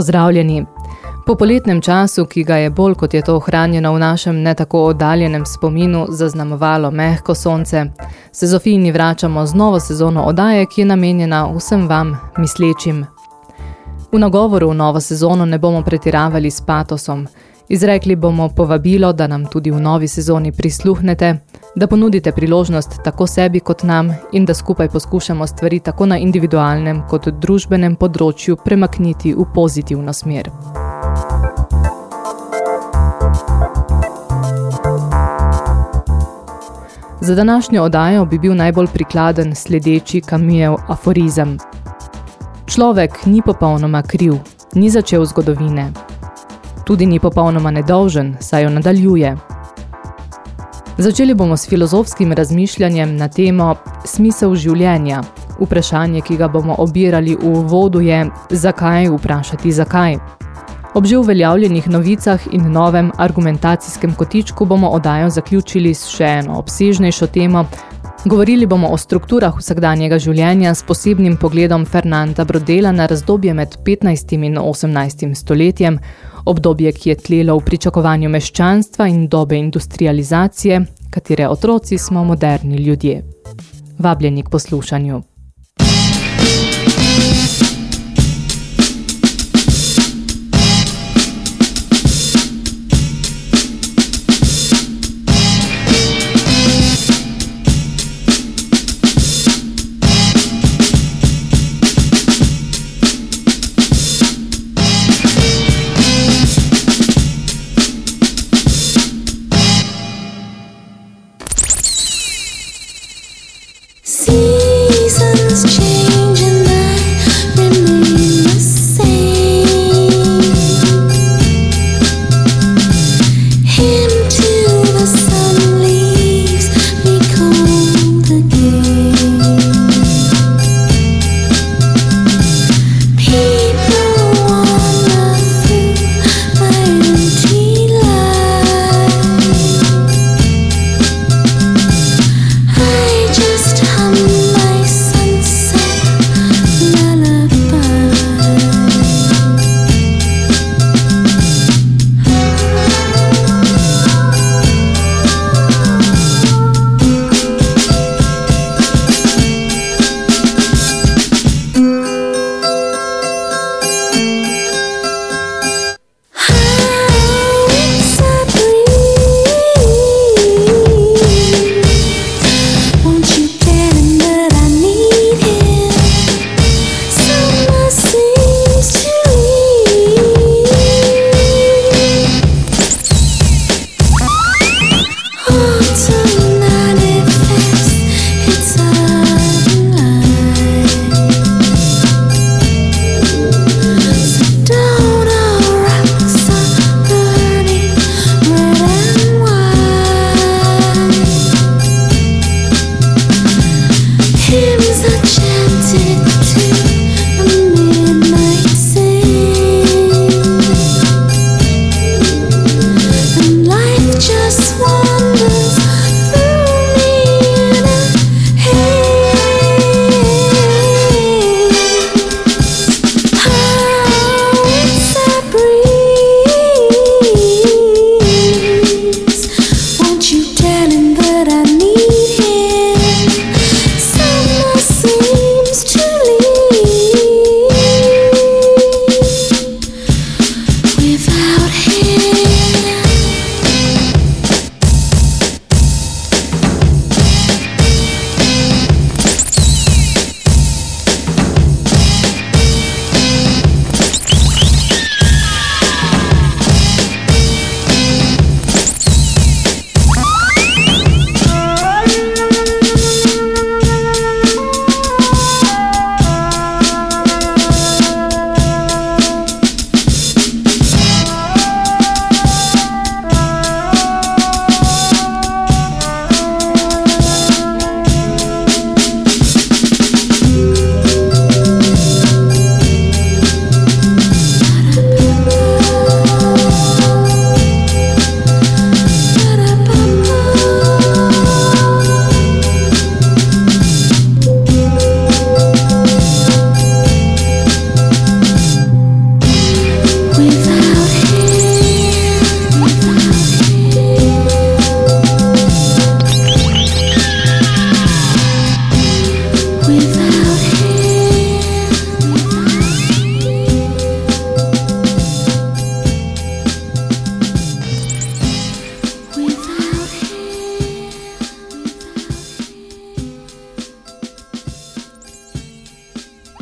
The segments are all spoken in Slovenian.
Pozdravljeni. Po poletnem času, ki ga je bolj kot je to ohranjeno v našem ne tako oddaljenem spominu zaznamovalo mehko sonce, se Zofijni vračamo z novo sezono odaje, ki je namenjena vsem vam mislečim. V nagovoru v novo sezono ne bomo pretiravali s patosom, Izrekli bomo povabilo, da nam tudi v novi sezoni prisluhnete, da ponudite priložnost tako sebi kot nam in da skupaj poskušamo stvari tako na individualnem kot družbenem področju premakniti v pozitivno smer. Za današnjo odajo bi bil najbolj prikladen sledeči kamijev aforizem. Človek ni popolnoma kriv, ni začel zgodovine, tudi ni popolnoma nedolžen, saj jo nadaljuje. Začeli bomo s filozofskim razmišljanjem na temo smisel življenja. Vprašanje, ki ga bomo obirali v vodu je, zakaj vprašati zakaj. Ob že uveljavljenih novicah in novem argumentacijskem kotičku bomo odajo zaključili s še eno obsežnejšo temo. Govorili bomo o strukturah vsakdanjega življenja s posebnim pogledom Fernanda Brodela na razdobje med 15. in 18. stoletjem, obdobje, ki je tlelo v pričakovanju meščanstva in dobe industrializacije, katere otroci smo moderni ljudje. Vabljeni k poslušanju.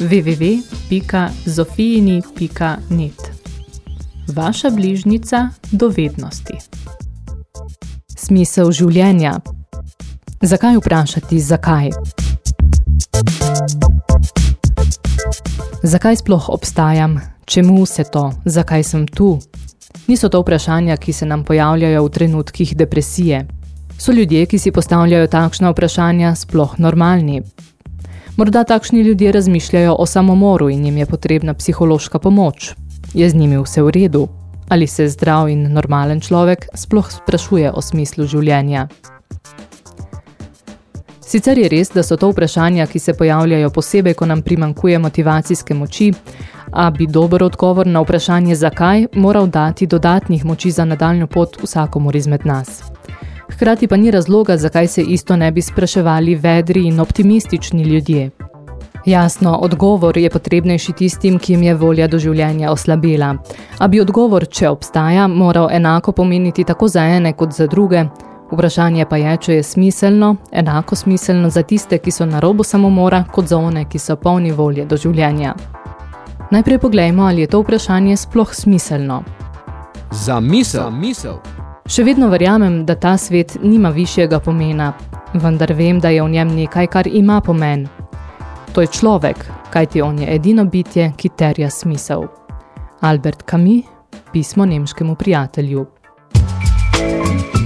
www.zofijini.net Vaša bližnica do vednosti. Smisel življenja. Zakaj vprašati, zakaj? Zakaj sploh obstajam? Čemu vse to? Zakaj sem tu? Niso to vprašanja, ki se nam pojavljajo v trenutkih depresije. So ljudje, ki si postavljajo takšna vprašanja, sploh normalni. Morda takšni ljudje razmišljajo o samomoru in jim je potrebna psihološka pomoč. Je z njimi vse v redu? Ali se zdrav in normalen človek sploh sprašuje o smislu življenja? Sicer je res, da so to vprašanja, ki se pojavljajo posebej, ko nam primankuje motivacijske moči, a bi dober odgovor na vprašanje zakaj moral dati dodatnih moči za nadaljno pot vsakomur izmed nas. Hkrati pa ni razloga, zakaj se isto ne bi spraševali vedri in optimistični ljudje. Jasno, odgovor je potrebnejši tistim, ki jim je volja do življenja oslabela. A bi odgovor, če obstaja, moral enako pomeniti tako za ene kot za druge. Vprašanje pa je, če je smiselno, enako smiselno za tiste, ki so na robu samomora, kot za one, ki so polni volje do življenja. Najprej poglejmo, ali je to vprašanje sploh smiselno. Za misel. Za misel. Še vedno verjamem, da ta svet nima višjega pomena, vendar vem, da je v njem nekaj, kar ima pomen. To je človek, kajti on je edino bitje, ki terja smisel. Albert Camus, pismo nemškemu prijatelju. midst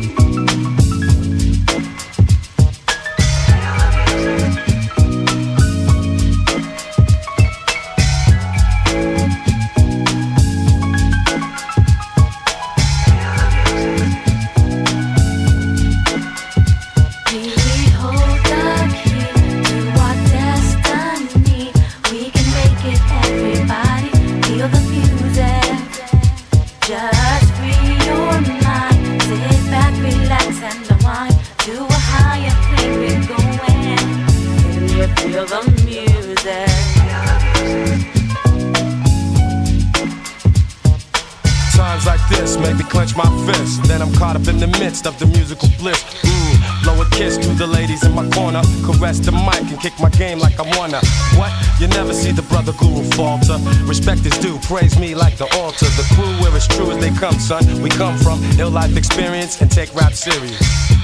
son. We come from ill life experience and take rap serious.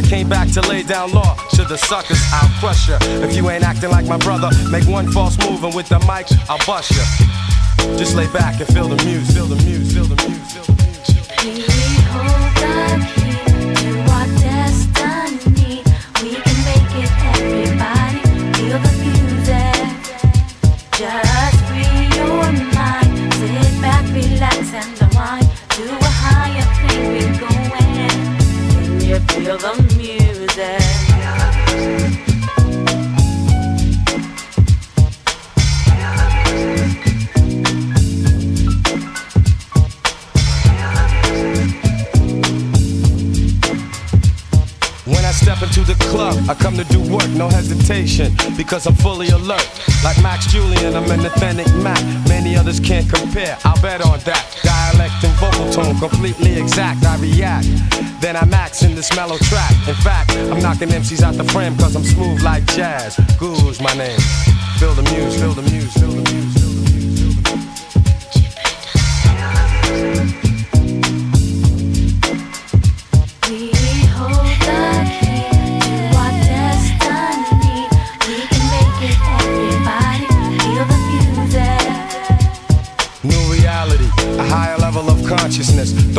I came back to lay down law to the suckers. I'll crush ya. If you ain't acting like my brother, make one false move and with the mic, I'll bust ya. Just lay back and feel the music, feel the music, feel the I come to do work, no hesitation, because I'm fully alert. Like Max Julian, I'm an authentic Mac. Many others can't compare, I'll bet on that. Dialect and vocal tone, completely exact. I react, then I max in this mellow track. In fact, I'm knocking MCs out the frame, cause I'm smooth like jazz. Guru's my name. Feel the muse, feel the muse, feel the muse. consciousness.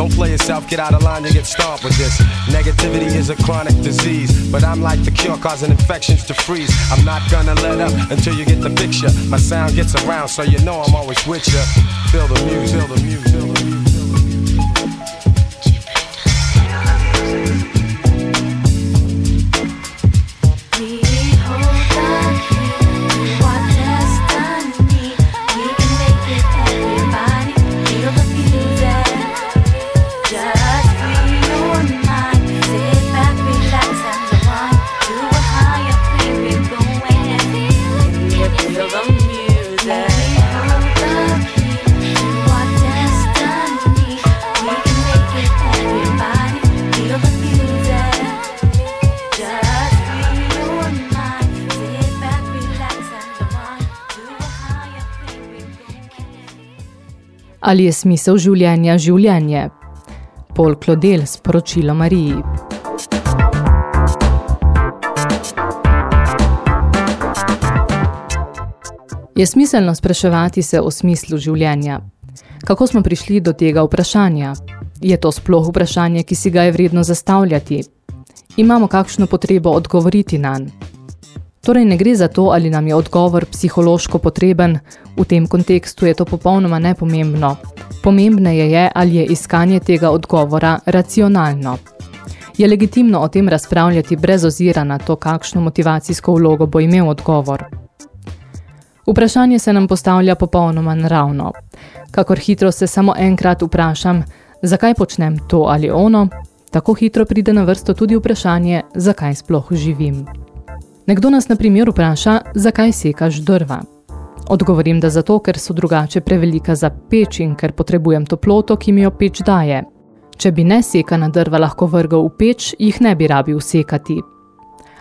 Don't play yourself, get out of line, you get stomped with this. Negativity is a chronic disease, but I'm like the cure, causing infections to freeze. I'm not gonna let up until you get the picture. My sound gets around, so you know I'm always with you. Feel the music, feel the music, feel the music. Ali je smisel življenja življenje? Pol Klodel sporočilo Mariji. Je smiselno spraševati se o smislu življenja. Kako smo prišli do tega vprašanja? Je to sploh vprašanje, ki si ga je vredno zastavljati? Imamo kakšno potrebo odgovoriti nanj? Torej ne gre za to, ali nam je odgovor psihološko potreben, v tem kontekstu je to popolnoma nepomembno. Pomembneje je, ali je iskanje tega odgovora racionalno. Je legitimno o tem razpravljati brez ozira na to, kakšno motivacijsko vlogo bo imel odgovor. Vprašanje se nam postavlja popolnoma naravno. Kakor hitro se samo enkrat vprašam, zakaj počnem to ali ono, tako hitro pride na vrsto tudi vprašanje, zakaj sploh živim. Nekdo nas na primer vpraša, zakaj sekaš drva. Odgovorim, da zato, ker so drugače prevelika za peč in ker potrebujem toploto, ki mi jo peč daje. Če bi ne sekana drva lahko vrgal v peč, jih ne bi rabil sekati.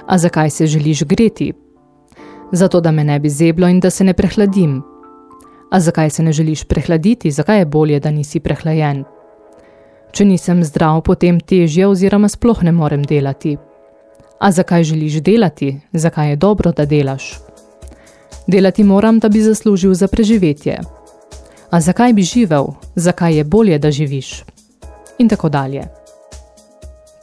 A zakaj se želiš greti? Zato, da me ne bi zeblo in da se ne prehladim. A zakaj se ne želiš prehladiti? Zakaj je bolje, da nisi prehlajen? Če nisem zdrav, potem težje oziroma sploh ne morem delati. A zakaj želiš delati? Zakaj je dobro, da delaš? Delati moram, da bi zaslužil za preživetje. A zakaj bi živel? Zakaj je bolje, da živiš? In tako dalje.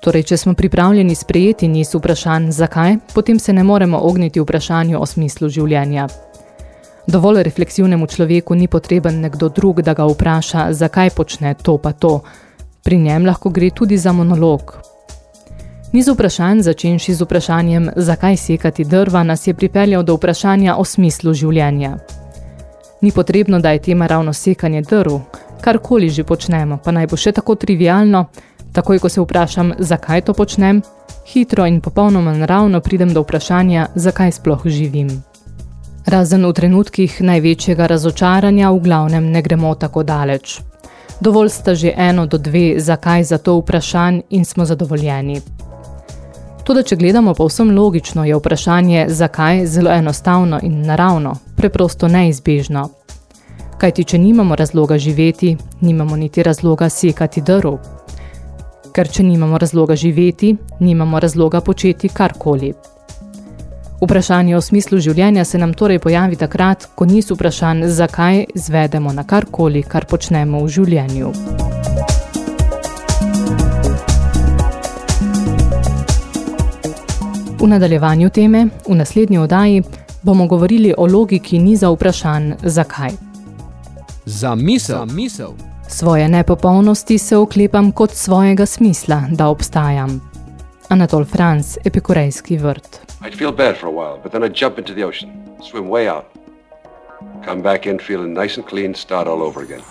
Torej, če smo pripravljeni sprejeti niz vprašanj zakaj, potem se ne moremo ogniti vprašanju o smislu življenja. Dovolj refleksivnemu človeku ni potreben nekdo drug, da ga vpraša, zakaj počne to pa to. Pri njem lahko gre tudi za monolog, Niz vprašanj, začenši z vprašanjem, zakaj sekati drva, nas je pripeljal do vprašanja o smislu življenja. Ni potrebno, da je tema ravno sekanje drv, karkoli že počnemo, pa naj bo še tako trivialno, takoj ko se vprašam, zakaj to počnem, hitro in popolnoma naravno pridem do vprašanja, zakaj sploh živim. Razen v trenutkih največjega razočaranja v glavnem ne gremo tako daleč. Dovolj sta že eno do dve zakaj za to vprašanj in smo zadovoljeni. Tudi, če gledamo povsem logično, je vprašanje, zakaj, zelo enostavno in naravno, preprosto neizbežno. Kajti, če nimamo razloga živeti, nimamo niti razloga sekati drv. Ker če nimamo razloga živeti, nimamo razloga početi karkoli. Vprašanje o smislu življenja se nam torej pojavi takrat, ko niso vprašanj, zakaj zvedemo na karkoli, kar počnemo v življenju. V nadaljevanju teme, v naslednji odaji, bomo govorili o logiki niza vprašanj zakaj. Za misel. Za misel. Svoje nepopolnosti se oklepam kot svojega smisla, da obstajam. Anatol Franz, epikurejski vrt. I'd feel bad for a while, but then I'd jump into the ocean, swim way out, come back in feeling nice and clean, start all over again.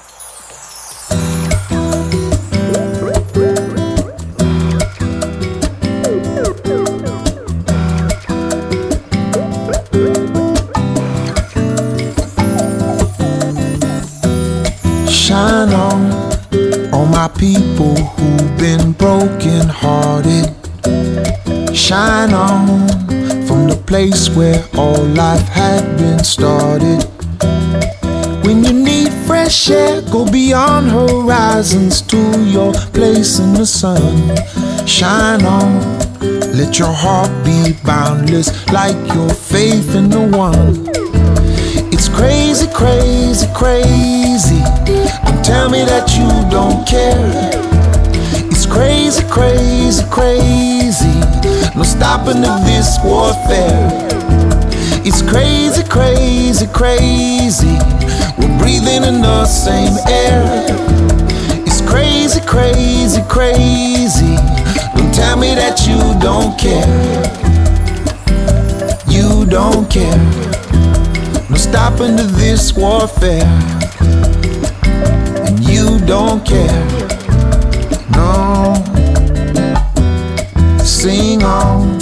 People who've been broken hearted. Shine on from the place where all life had been started. When you need fresh air, go beyond horizons to your place in the sun. Shine on, let your heart be boundless like your faith in the one. Crazy, crazy, crazy tell me that you don't care. It's crazy, crazy, crazy. No stopping of this warfare. It's crazy, crazy, crazy. We're breathing in the same air. It's crazy, crazy, crazy. Don't tell me that you don't care. You don't care. Stopping to this warfare And you don't care. No, sing on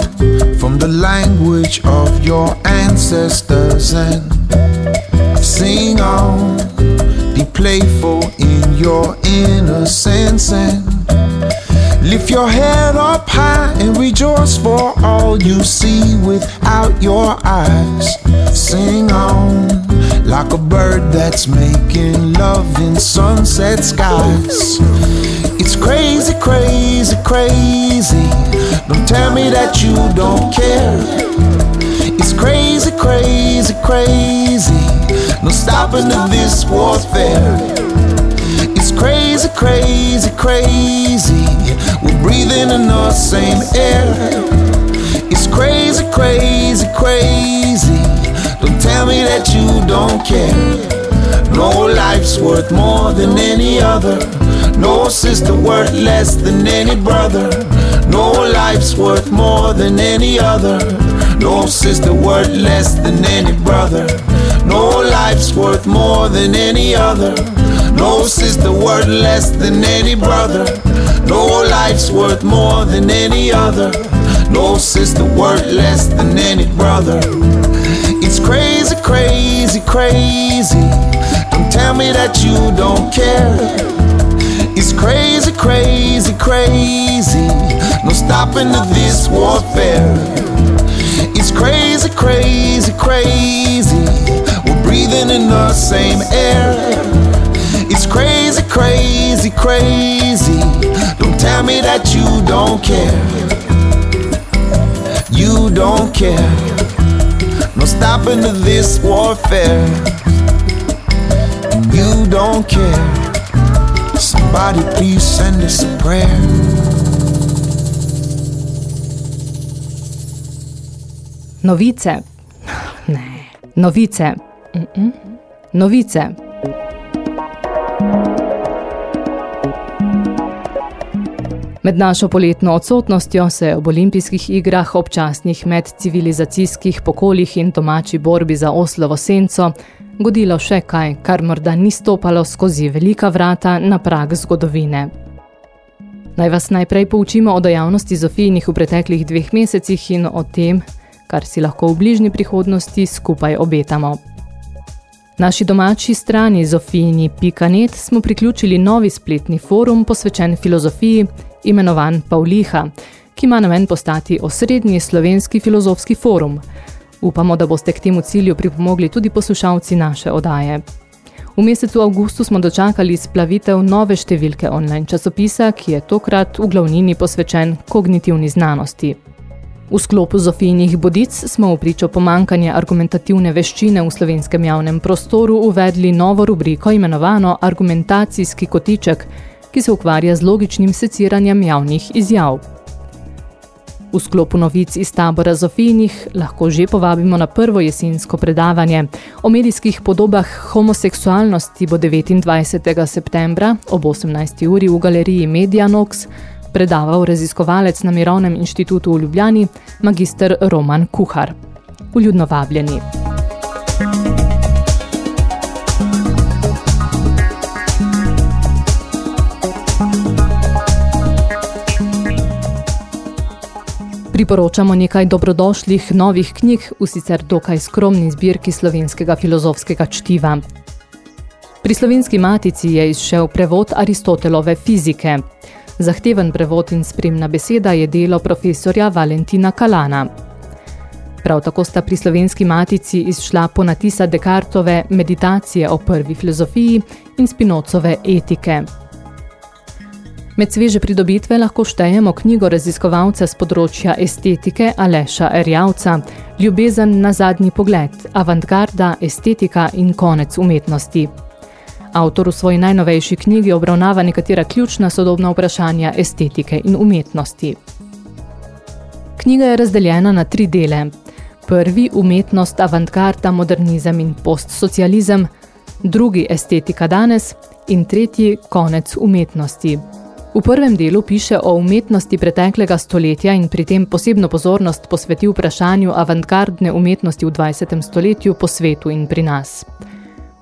from the language of your ancestors and sing on. Be playful in your innocence and lift your head up high and rejoice for all you see without your eyes. Sing on like a bird that's making love in sunset skies. It's crazy, crazy, crazy. Don't tell me that you don't care. It's crazy, crazy, crazy. No stopping to this warfare. It's crazy, crazy, crazy. We're breathing in the same air. It's crazy, crazy, crazy. Don't tell me that you don't care. No life's worth more than any other. No sister worth less than any brother. No life's worth more than any other. No sister worth less than any brother. No life's worth more than any other. No sister worth less than any brother. No life's worth more than any other. No sister worth less than any brother. It's crazy, crazy, crazy. Don't tell me that you don't care. It's crazy, crazy, crazy. No stopping to this warfare. It's crazy, crazy, crazy. We're breathing in the same air. It's crazy, crazy, crazy. Don't tell me that you don't care. You don't care. No stopping to this warfare. You don't care. Somebody please send us a prayer. Novice. Novice. Mm -mm. Novice. Med našo poletno odsotnostjo se ob olimpijskih igrah, občasnih medcivilizacijskih pokolih in domači borbi za oslovo senco godilo še kaj, kar morda ni stopalo skozi velika vrata na prag zgodovine. Naj vas najprej poučimo o dejavnosti Zofijnih v preteklih dveh mesecih in o tem, kar si lahko v bližnji prihodnosti skupaj obetamo. Naši domači strani zofijni.net smo priključili novi spletni forum posvečen filozofiji, imenovan Pauliha, ki ima namen postati osrednji slovenski filozofski forum – Upamo, da boste k temu cilju pripomogli tudi poslušalci naše odaje. V mesecu avgustu smo dočakali splavitev nove številke online časopisa, ki je tokrat v glavnini posvečen kognitivni znanosti. V sklopu Zofijnih bodic smo v pričo pomankanje argumentativne veščine v slovenskem javnem prostoru uvedli novo rubriko imenovano Argumentacijski kotiček, ki se ukvarja z logičnim seciranjem javnih izjav. V sklopu novic iz tabora Zofijnih lahko že povabimo na prvo jesensko predavanje. O medijskih podobah homoseksualnosti bo 29. septembra ob 18. uri v galeriji Medianox predaval raziskovalec na Mirovnem inštitutu v Ljubljani, magister Roman Kuhar. Uljudno vabljeni. Priporočamo nekaj dobrodošlih novih knjig v sicer dokaj skromni zbirki slovenskega filozofskega čtiva. Pri slovenski matici je izšel prevod Aristotelove fizike. Zahteven prevod in spremna beseda je delo profesorja Valentina Kalana. Prav tako sta pri slovenski matici izšla ponatisa Descartove meditacije o prvi filozofiji in Spinocove etike. Med sveže pridobitve lahko štejemo knjigo raziskovalca z področja estetike Aleša Erjavca, Ljubezen na zadnji pogled, avantgarda, estetika in konec umetnosti. Avtor v svoji najnovejši knjigi obravnava nekatera ključna sodobna vprašanja estetike in umetnosti. Knjiga je razdeljena na tri dele. Prvi umetnost, avantgarda, modernizem in postsocializem, drugi estetika danes in tretji konec umetnosti. V prvem delu piše o umetnosti preteklega stoletja in pri tem posebno pozornost posveti vprašanju avantgardne umetnosti v 20. stoletju po svetu in pri nas.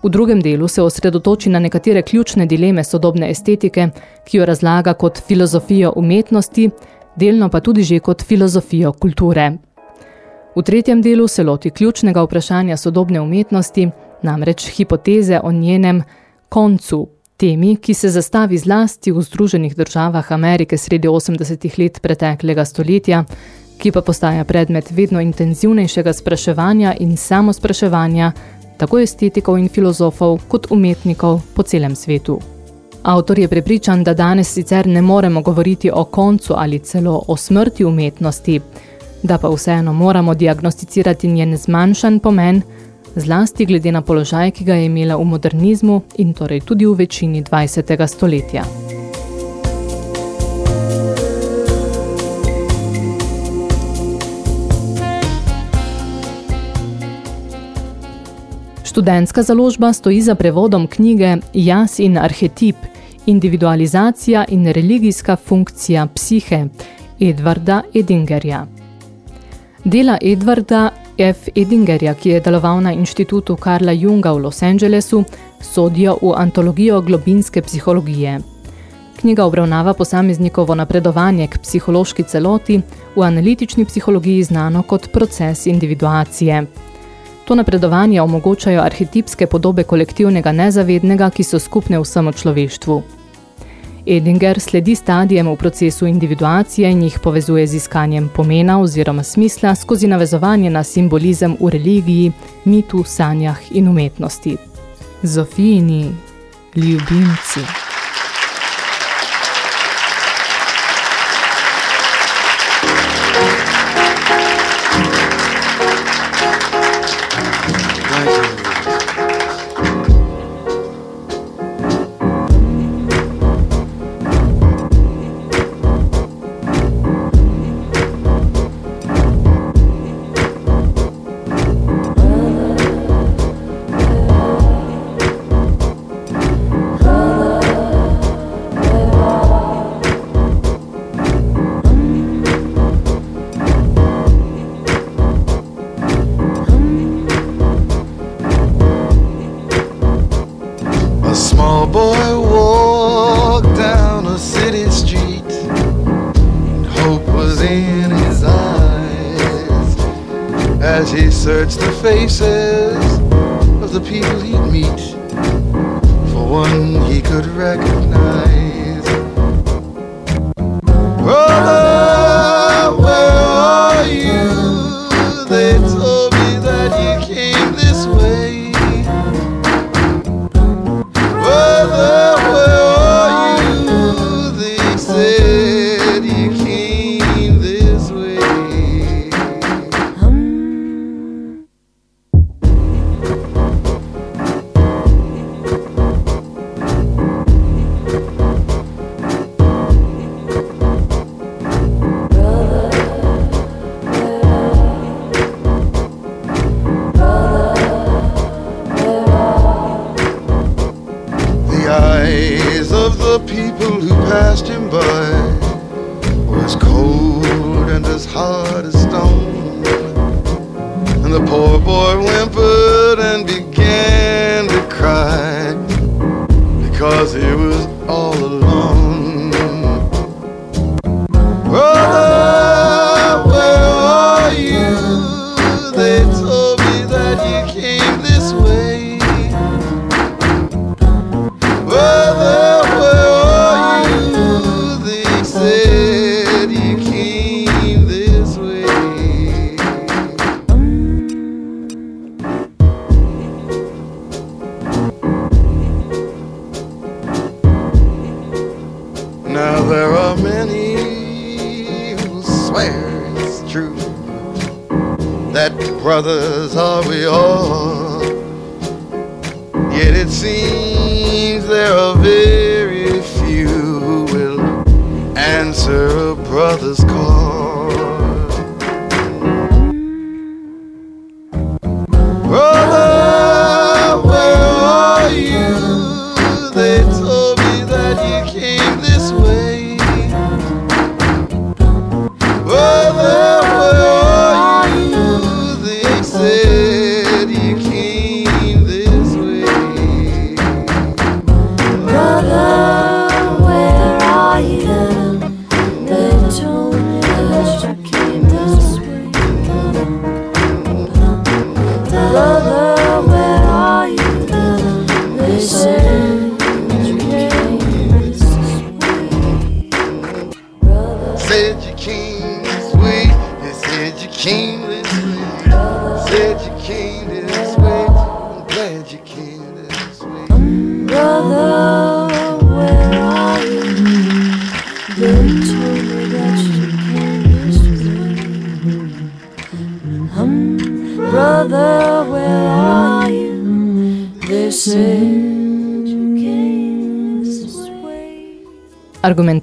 V drugem delu se osredotoči na nekatere ključne dileme sodobne estetike, ki jo razlaga kot filozofijo umetnosti, delno pa tudi že kot filozofijo kulture. V tretjem delu se loti ključnega vprašanja sodobne umetnosti, namreč hipoteze o njenem koncu, Temi, ki se zastavi zlasti v Združenih državah Amerike sredi 80-ih let preteklega stoletja, ki pa postaja predmet vedno intenzivnejšega spraševanja in samospraševanja tako estetikov in filozofov kot umetnikov po celem svetu. Avtor je prepričan, da danes sicer ne moremo govoriti o koncu ali celo o smrti umetnosti, da pa vseeno moramo diagnosticirati njen zmanjšan pomen, zlasti glede na položaj, ki ga je imela v modernizmu in torej tudi v večini 20. stoletja. Študentska založba stoji za prevodom knjige Jaz in arhetip, individualizacija in religijska funkcija psihe Edvarda Edingerja. Dela Edvarda F. Edingerja, ki je deloval na inštitutu Karla Junga v Los Angelesu, sodijo v antologijo globinske psihologije. Knjiga obravnava posameznikovo napredovanje k psihološki celoti, v analitični psihologiji znano kot proces individuacije. To napredovanje omogočajo arhetipske podobe kolektivnega nezavednega, ki so skupne vsemu človeštvu. Edinger sledi stadijem v procesu individuacije in jih povezuje z iskanjem pomena oziroma smisla skozi navezovanje na simbolizem v religiji, mitu, sanjah in umetnosti. Zofijini ljubimci.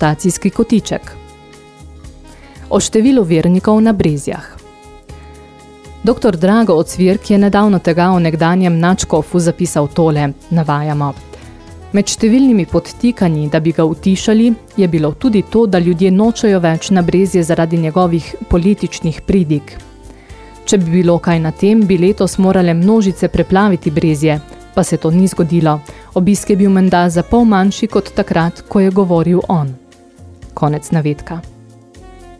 Argumentacijski kotiček O številu vernikov na Brezjah Dr. Drago Ocvirk je nedavno tega o nekdanjem načkofu zapisal tole, navajamo. Med številnimi podtikanji, da bi ga utišali, je bilo tudi to, da ljudje nočejo več na brezje zaradi njegovih političnih pridig. Če bi bilo kaj na tem, bi letos morale množice preplaviti brezje, pa se to ni zgodilo. Obisk je bil menda za pol manjši kot takrat, ko je govoril on. Konec navedka.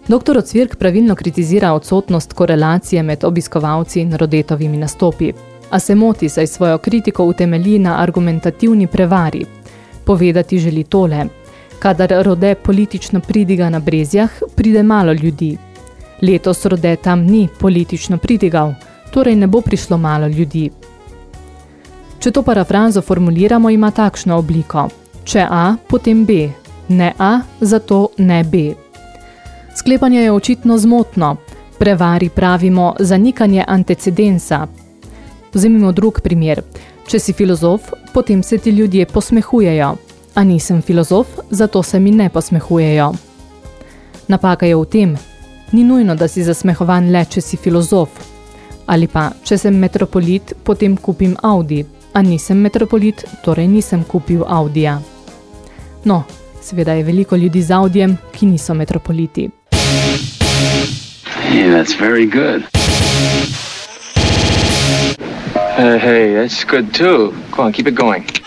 Doktor Ocvirk pravilno kritizira odsotnost korelacije med obiskovalci in rodetovimi nastopi, a se moti, saj svojo kritiko utemelji na argumentativni prevari. Povedati želi tole. Kadar rode politično pridiga na brezjah, pride malo ljudi. Letos rode tam ni politično pridigal, torej ne bo prišlo malo ljudi. Če to parafrazo formuliramo, ima takšno obliko. Če A, potem B. Ne A, zato ne B. Sklepanje je očitno zmotno. Prevari pravimo zanikanje antecedensa. Vzemimo drug primer. Če si filozof, potem se ti ljudje posmehujejo. A nisem filozof, zato se mi ne posmehujejo. Napaka je v tem. Ni nujno, da si zasmehovan le, če si filozof. Ali pa, če sem metropolit, potem kupim Audi. A nisem metropolit, torej nisem kupil Audija. No, seveda je veliko ljudi z Audijem, ki niso metropoliti. Hey, that's very good. Uh, hey, that's good too. Go on, keep it going.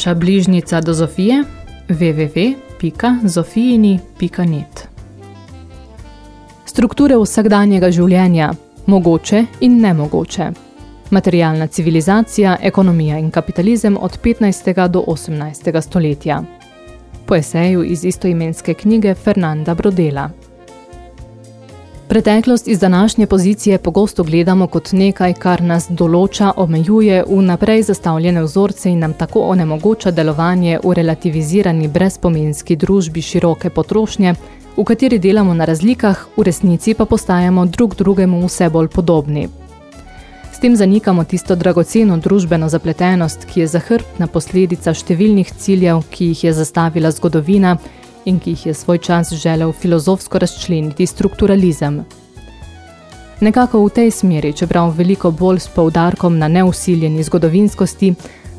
Vaša bližnica do Zofije www.zofijini.net Strukture vsakdanjega življenja, mogoče in nemogoče. Materialna civilizacija, ekonomija in kapitalizem od 15. do 18. stoletja. Po eseju iz istoimenske knjige Fernanda Brodela. Preteklost iz današnje pozicije pogosto gledamo kot nekaj, kar nas določa, omejuje v naprej zastavljene vzorce in nam tako onemogoča delovanje v relativizirani brezpomenski družbi široke potrošnje, v kateri delamo na razlikah, v resnici pa postajamo drug drugemu vse bolj podobni. S tem zanikamo tisto dragoceno družbeno zapletenost, ki je zahrbtna posledica številnih ciljev, ki jih je zastavila zgodovina in ki jih je svoj čas želel filozofsko razčleniti strukturalizem. Nekako v tej smeri, čeprav veliko bolj s poudarkom na neusiljeni zgodovinskosti,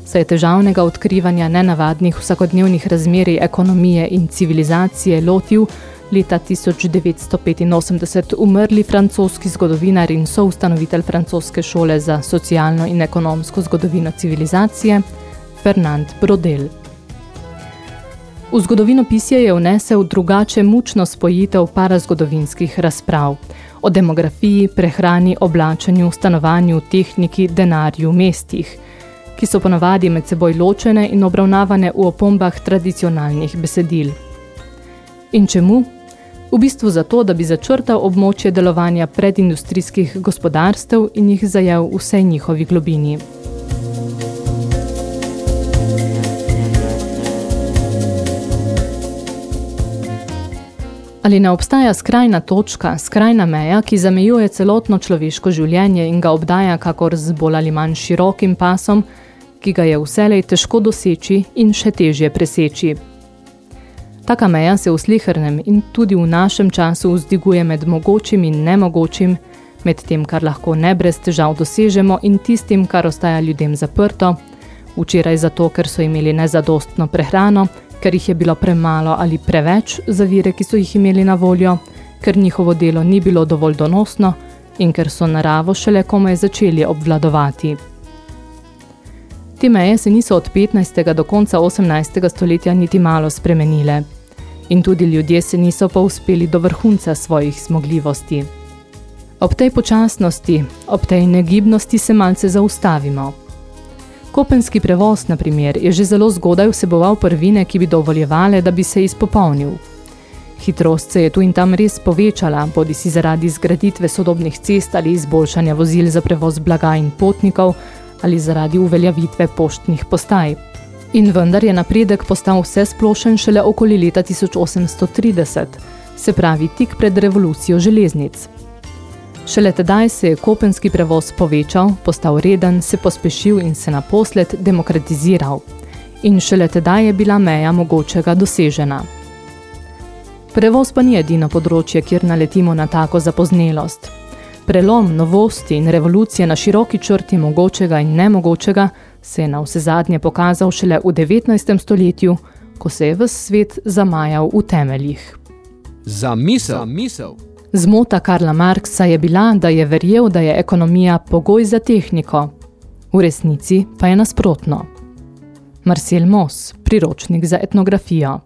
se je težavnega odkrivanja nenavadnih vsakodnevnih razmerij ekonomije in civilizacije lotil leta 1985 umrli francoski zgodovinar in soustanovitelj francoske šole za socialno in ekonomsko zgodovino civilizacije Fernand Brodel. V zgodovino pisje je vnesel drugače mučno spojitev parazgodovinskih razprav o demografiji, prehrani, oblačenju, stanovanju, tehniki, denarju, mestih, ki so ponavadi med seboj ločene in obravnavane v opombah tradicionalnih besedil. In čemu? V bistvu zato, da bi začrtal območje delovanja predindustrijskih gospodarstev in jih zajel vse njihovi globini. Ali ne obstaja skrajna točka, skrajna meja, ki zamejuje celotno človeško življenje in ga obdaja kakor z bolj ali manj širokim pasom, ki ga je vselej težko doseči in še težje preseči. Taka meja se v slihernem in tudi v našem času vzdiguje med mogočim in nemogočim, med tem, kar lahko ne brez težav dosežemo in tistim, kar ostaja ljudem zaprto, včeraj zato, ker so imeli nezadostno prehrano, ker jih je bilo premalo ali preveč za vire, ki so jih imeli na voljo, ker njihovo delo ni bilo dovolj donosno in ker so naravo šele komaj začeli obvladovati. Te meje se niso od 15. do konca 18. stoletja niti malo spremenile in tudi ljudje se niso pa uspeli do vrhunca svojih zmogljivosti. Ob tej počasnosti, ob tej negibnosti se malce zaustavimo – Kopenski prevoz, na primer, je že zelo zgodaj vseboval prvine, ki bi dovoljevale, da bi se izpopolnil. Hitrost se je tu in tam res povečala, bodi si zaradi zgraditve sodobnih cest ali izboljšanja vozil za prevoz blaga in potnikov ali zaradi uveljavitve poštnih postaj. In vendar je napredek postal vse splošen šele okoli leta 1830, se pravi tik pred revolucijo železnic. Šele tedaj se je kopenski prevoz povečal, postal reden, se pospešil in se naposled demokratiziral. In šele tedaj je bila meja mogočega dosežena. Prevoz pa ni edino področje, kjer naletimo na tako zapoznelost. Prelom, novosti in revolucije na široki črti mogočega in nemogočega se je na vse zadnje pokazal šele v 19. stoletju, ko se je ves svet zamajal v temeljih. Za misel. Za misel. Zmota Karla Marksa je bila, da je verjel, da je ekonomija pogoj za tehniko. V resnici pa je nasprotno. Marcel Moss, priročnik za etnografijo.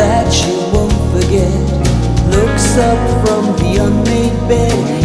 That she won't forget. Looks up from the unmade bed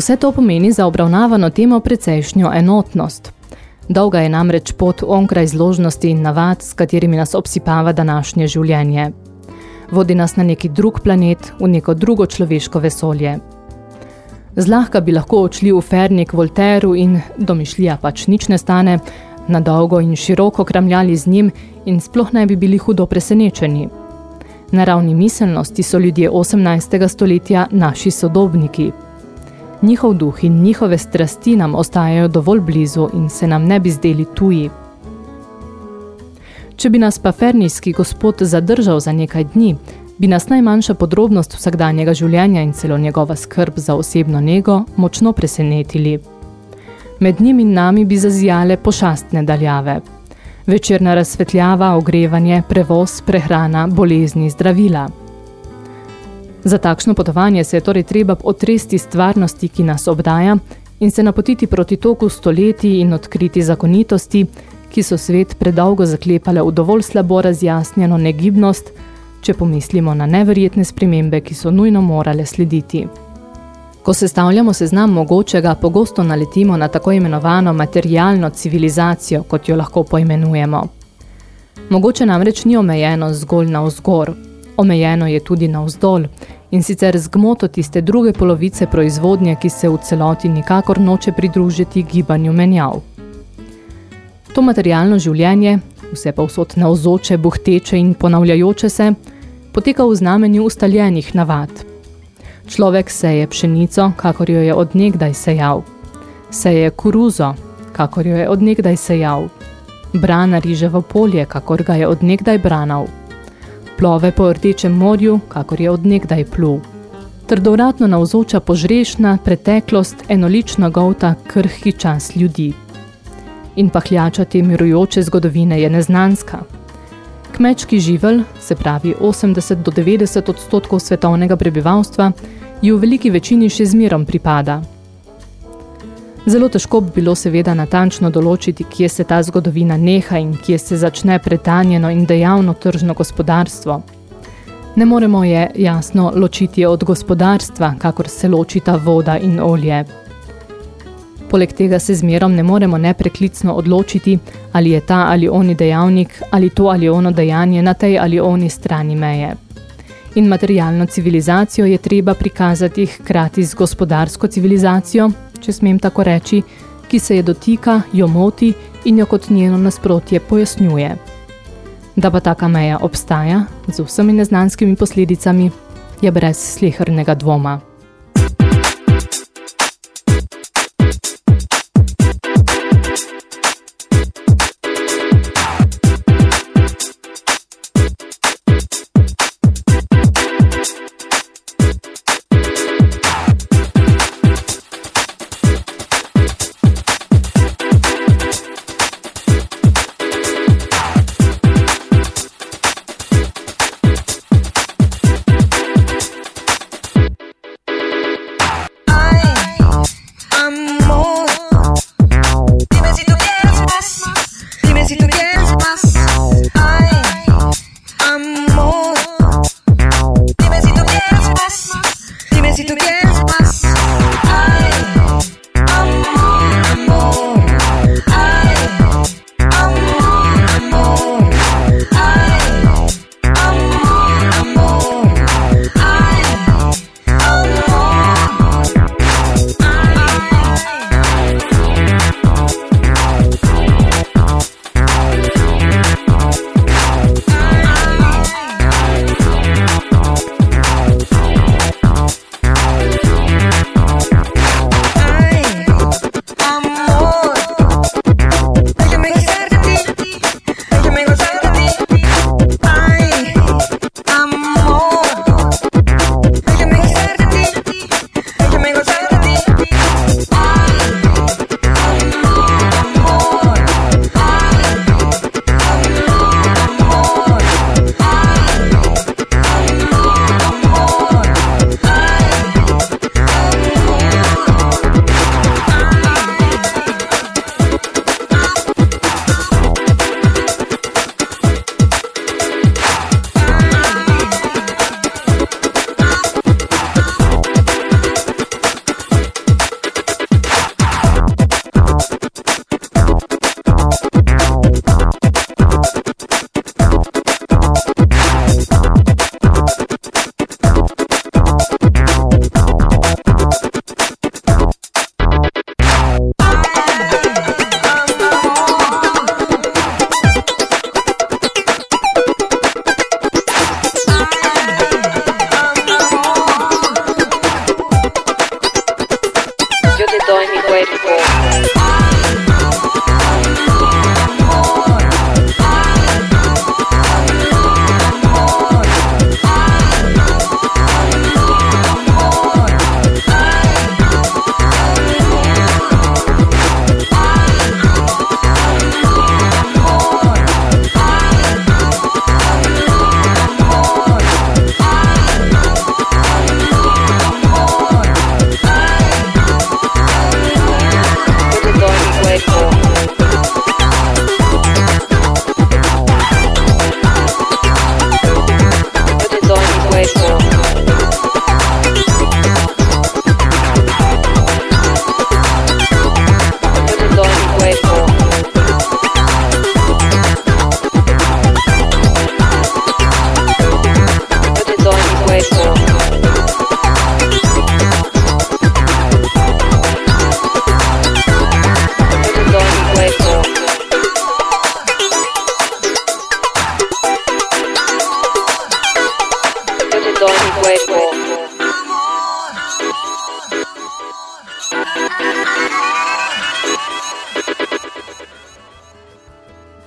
Vse to pomeni za obravnavano temo precejšnjo enotnost. Dolga je namreč pot onkraj zložnosti in navad, s katerimi nas obsipava današnje življenje. Vodi nas na neki drug planet, v neko drugo človeško vesolje. Zlahka bi lahko odšli v Fernik Volteru in domišljija pač nič ne stane, na dolgo in široko kramljali z njim in sploh ne bi bili hudo presenečeni. Na ravni miselnosti so ljudje 18. stoletja naši sodobniki. Njihov duh in njihove strasti nam ostajajo dovolj blizu in se nam ne bi zdeli tuji. Če bi nas pa fernijski gospod zadržal za nekaj dni, bi nas najmanjša podrobnost vsakdanjega življenja in celo njegova skrb za osebno nego močno presenetili. Med njim in nami bi zazijale pošastne daljave. Večerna razsvetljava, ogrevanje, prevoz, prehrana, bolezni, zdravila. Za takšno potovanje se je torej treba otresti stvarnosti, ki nas obdaja in se napotiti proti toku stoletij in odkriti zakonitosti, ki so svet predolgo zaklepale v dovolj slabo razjasnjeno negibnost, če pomislimo na neverjetne spremembe, ki so nujno morale slediti. Ko sestavljamo seznam mogočega, pogosto naletimo na tako imenovano materialno civilizacijo, kot jo lahko poimenujemo. Mogoče namreč ni omejeno zgolj na vzgor, omejeno je tudi na vzdolj in sicer z gmoto tiste druge polovice proizvodnje, ki se v celoti nikakor noče pridružiti gibanju menjav. To materialno življenje, vse pa vsot navzoče, buhteče in ponavljajoče se, poteka v znamenju ustaljenih navad. Človek seje pšenico, kakor jo je odnegdaj sejal. Seje koruzo, kakor jo je odnegdaj sejal. Brana riže v polje, kakor ga je odnegdaj branal. Plove po rdečem morju, kakor je odnegdaj plul. Trdovratno navzoča požrešna preteklost enolično govta krhki čas ljudi. In pahljača te mirujoče zgodovine je neznanska. Kmečki živelj, se pravi 80 do 90 odstotkov svetovnega prebivalstva, ji v veliki večini še zmerom pripada – Zelo težko bi bilo seveda natančno določiti, kje se ta zgodovina neha in kje se začne pretanjeno in dejavno tržno gospodarstvo. Ne moremo je jasno ločiti od gospodarstva, kakor se ločita voda in olje. Poleg tega se zmerom ne moremo nepreklicno odločiti, ali je ta ali oni dejavnik, ali to ali ono dejanje na tej ali oni strani meje. In materialno civilizacijo je treba prikazati hkrati z gospodarsko civilizacijo, če smem tako reči, ki se je dotika, jo moti in jo kot njeno nasprotje pojasnjuje. Da pa taka meja obstaja, z vsemi neznanskimi posledicami, je brez slehrnega dvoma.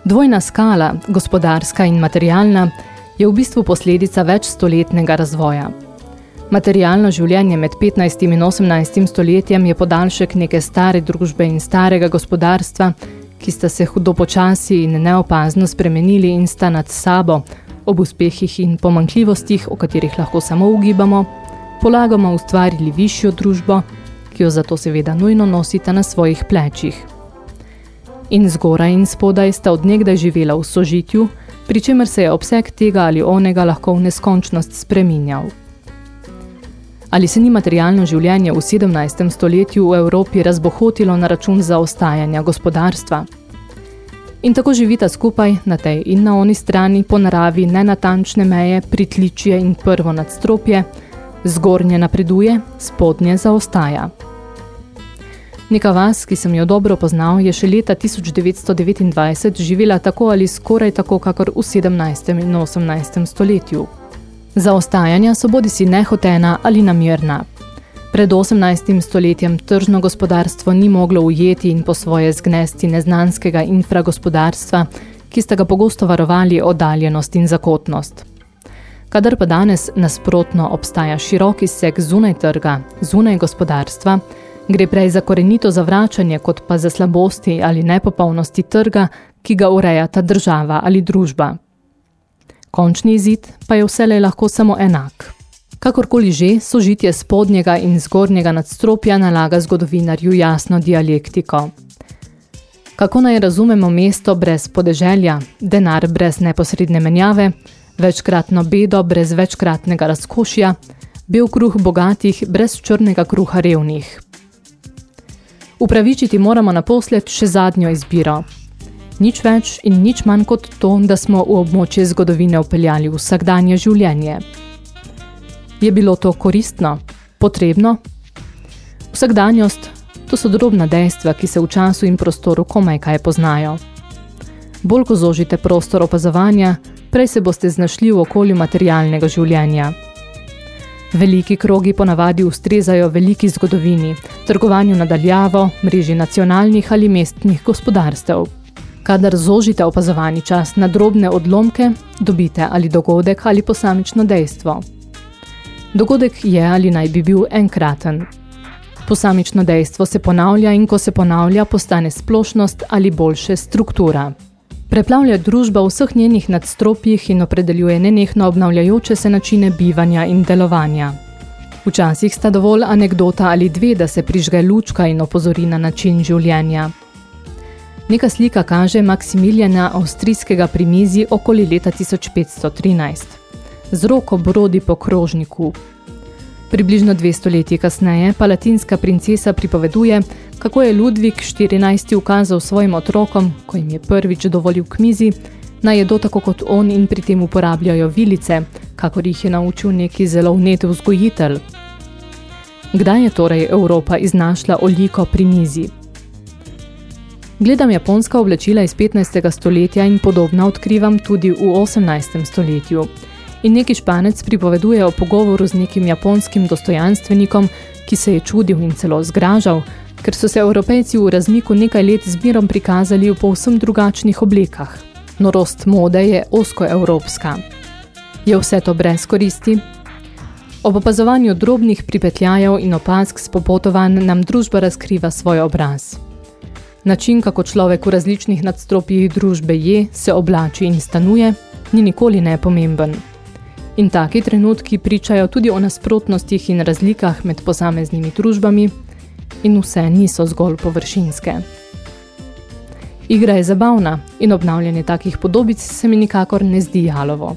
Dvojna skala, gospodarska in materialna, je v bistvu posledica več stoletnega razvoja. Materialno življenje med 15. in 18. stoletjem je podaljšek neke stare družbe in starega gospodarstva, ki sta se hudo počasi in neopazno spremenili in sta nad sabo, ob uspehih in pomankljivostih, o katerih lahko samo ugibamo, polagoma ustvarili višjo družbo, ki jo zato seveda nujno nosita na svojih plečih in zgoraj in spodaj sta odnegdaj živela v sožitju, pri čemer se je obseg tega ali onega lahko v neskončnost spreminjal. Ali se ni materialno življenje v 17. stoletju v Evropi razbohotilo na račun zaostajanja gospodarstva? In tako živita skupaj na tej in na oni strani po naravi nenatančne meje, pritličje in prvo nadstropje, zgornje napreduje, spodnje zaostaja. Neka vas, ki sem jo dobro poznal, je še leta 1929 živela tako ali skoraj tako, kakor v 17. in 18. stoletju. Zaostajanja so bodi si nehotena ali namirna. Pred 18. stoletjem tržno gospodarstvo ni moglo ujeti in po svoje zgnesti neznanskega infragospodarstva, ki sta ga pogosto varovali oddaljenost in zakotnost. Kadar pa danes nasprotno obstaja široki sek zunaj trga, zunaj gospodarstva, Gre prej za korenito zavračanje, kot pa za slabosti ali nepopolnosti trga, ki ga ureja ta država ali družba. Končni izid pa je vselej lahko samo enak. Kakorkoli že, sožitje spodnjega in zgornjega nadstropja nalaga zgodovinarju jasno dialektiko. Kako naj razumemo mesto brez podeželja, denar brez neposredne menjave, večkratno bedo brez večkratnega razkošja, bel kruh bogatih brez črnega kruha revnih. Upravičiti moramo naposled še zadnjo izbiro. Nič več in nič manj kot to, da smo v območje zgodovine upeljali vsakdanje življenje. Je bilo to koristno? Potrebno? Vsakdanjost, to so drobna dejstva, ki se v času in prostoru komaj kaj poznajo. Bolj ko zožite prostor opazovanja, prej se boste znašli v okolju materialnega življenja. Veliki krogi ponavadi ustrezajo veliki zgodovini, trgovanju nadaljavo, mreži nacionalnih ali mestnih gospodarstev. Kadar zožite opazovani čas na drobne odlomke, dobite ali dogodek ali posamično dejstvo. Dogodek je ali naj bi bil enkraten. Posamično dejstvo se ponavlja in ko se ponavlja, postane splošnost ali boljše struktura. Preplavlja družba v vseh njenih nadstropjih in opredeljuje nenehno obnavljajoče se načine bivanja in delovanja. Včasih sta dovolj anekdota ali dve, da se prižge lučka in opozori na način življenja. Neka slika kaže Maksimiljana avstrijskega primizi okoli leta 1513. Z roko brodi po krožniku, Približno dve stoletji kasneje pa latinska princesa pripoveduje, kako je Ludvik 14. ukazal svojim otrokom, ko jim je prvič dovolil k mizi, naj jedo tako kot on in pri tem uporabljajo vilice, kakor jih je naučil neki zelo vnet vzgojitelj. Kdaj je torej Evropa iznašla oliko pri mizi? Gledam japonska oblačila iz 15. stoletja in podobna odkrivam tudi v 18. stoletju – in neki španec pripoveduje o pogovoru z nekim japonskim dostojanstvenikom, ki se je čudil in celo zgražal, ker so se evropejci v razmiku nekaj let zbirom prikazali v povsem drugačnih oblekah. Norost mode je osko-evropska. Je vse to brez koristi? Ob opazovanju drobnih pripetljajev in opazk s popotovanj nam družba razkriva svoj obraz. Način, kako človek v različnih nadstropjih družbe je, se oblači in stanuje, ni nikoli nepomemben. In taki trenutki pričajo tudi o nasprotnostih in razlikah med posameznimi družbami in vse niso zgolj površinske. Igra je zabavna in obnavljanje takih podobic se mi nikakor ne zdi jalovo.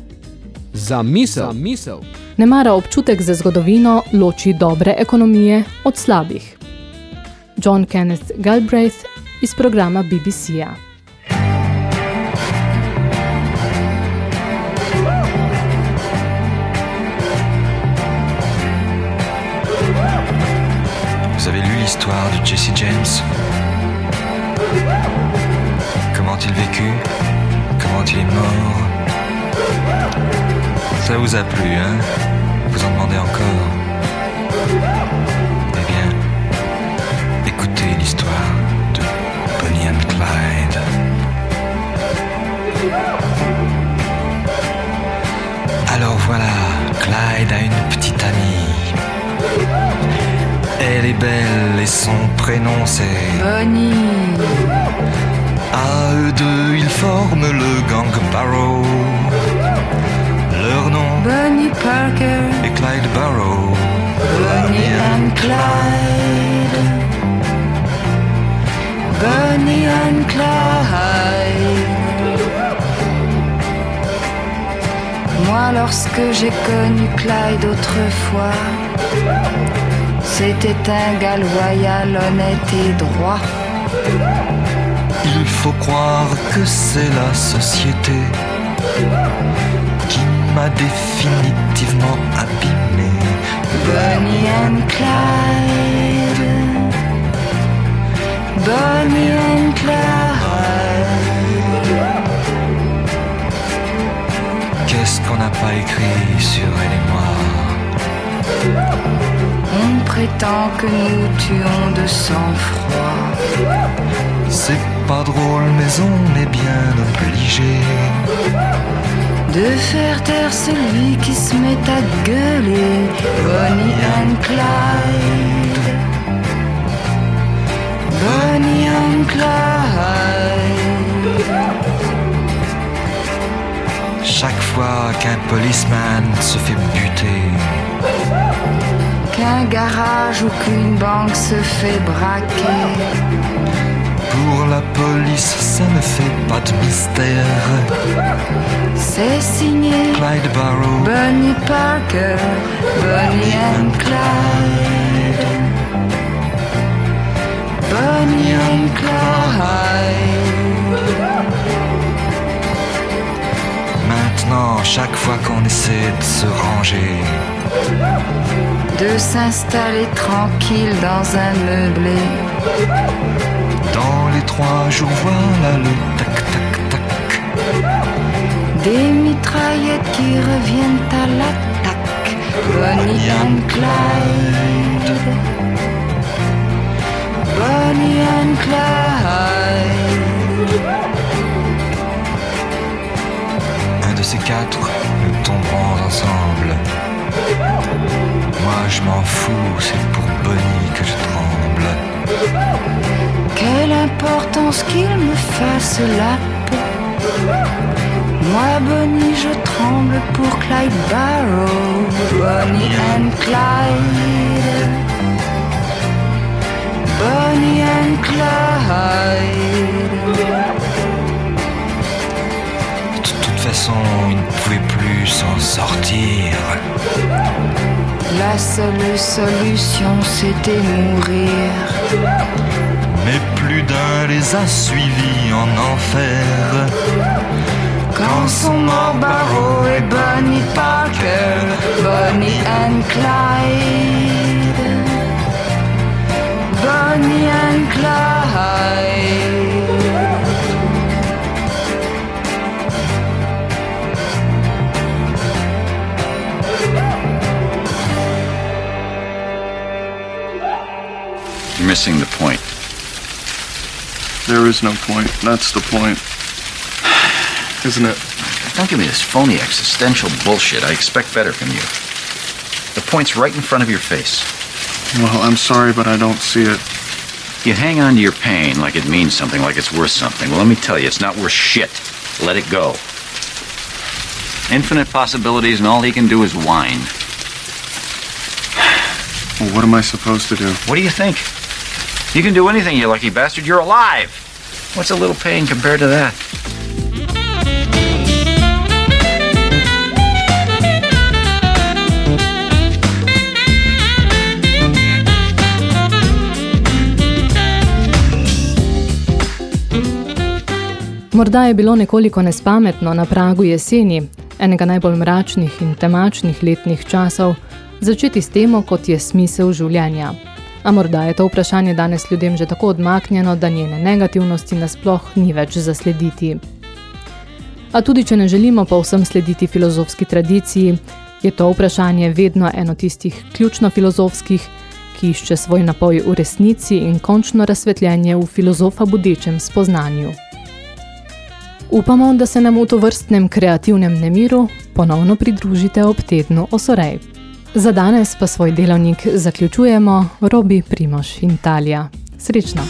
Za misel, misel. Nemara občutek za zgodovino loči dobre ekonomije od slabih. John Kenneth Galbraith iz programa BBC-a. L'histoire de Jesse James. Comment il vécut? Comment il est mort? Ça vous a plu, hein? Vous en demandez encore son prénom c'est Bonnie. À eux deux, ils forment le gang Barrow. Leur nom Bonnie Parker. est Clyde Barrow. Bonnie and Clyde. Bonnie and Clyde. Moi, lorsque j'ai connu Clyde autrefois, c'était un gars loyal, honnête et droit. Il faut croire que c'est la société qui m'a définitivement abîmé. Bonnie and Clyde. Bonnie and Clyde. Qu'est-ce qu'on n'a pas écrit sur elle et moi? On prétend que nous tuons de sang-froid. C'est pas drôle, mais on est bien obligé. De faire taire celui qui se met à gueuler. Bonnie and Clyde. Bonnie and Clyde. Chaque fois qu'un policeman se fait buter, Qu'un garage ou qu'une banque se fait braquer. pour la police, ça ne fait pas de mystère. C'est signé Clyde Barrow, Bonnie Parker, Bonnie and Clyde. Bonnie and Clyde. Maintenant, chaque fois qu'on essaie de se ranger, De s'installer tranquille dans un meublé. dans les trois jours, voilà le tac-tac-tac. Des mitraillettes qui reviennent à l'attaque. Bonnie and Clyde. Bonnie and Clyde. Nous tomberons ensemble. Moi, je m'en fous, c'est pour Bonnie que je tremble. Quelle importance qu'il me fasse la peau. Moi, Bonnie, je tremble pour Clyde Barrow. Bonnie and Clyde. Bonnie and Clyde. Façon, il ne pouvait plus s'en sortir. La seule solution, c'était mourir. Mais plus d'un les a suivis en enfer. Quand sont morts Barrow et Bonnie Parker, Bonnie and Clyde. Bonnie and Clyde. Missing the point. There is no point. That's the point. Isn't it? Don't give me this phony existential bullshit. I expect better from you. The point's right in front of your face. Well, I'm sorry, but I don't see it. You hang on to your pain like it means something, like it's worth something. Well, let me tell you, it's not worth shit. Let it go. Infinite possibilities, and all he can do is whine. Well, what am I supposed to do? What do you think? You can do anything, you lucky bastard. You're alive. What's a little pain compared to that? Morda je bilo nekoliko nespametno na pragu jeseni, enega najbolj mračnih in temačnih letnih časov, začeti s temo, kot je smisel življenja. A morda je to vprašanje danes ljudem že tako odmaknjeno, da njene negativnosti nasploh ni več zaslediti. A tudi, če ne želimo povsem slediti filozofski tradiciji, je to vprašanje vedno eno tistih ključno filozofskih, ki išče svoj napoj v resnici in končno razsvetljenje v filozofa budečem spoznanju. Upamo, da se nam v tovrstnem kreativnem nemiru ponovno pridružite ob tednu Osorej. Za danes pa svoj delovnik zaključujemo Robi Primoš in Talija. Srečno!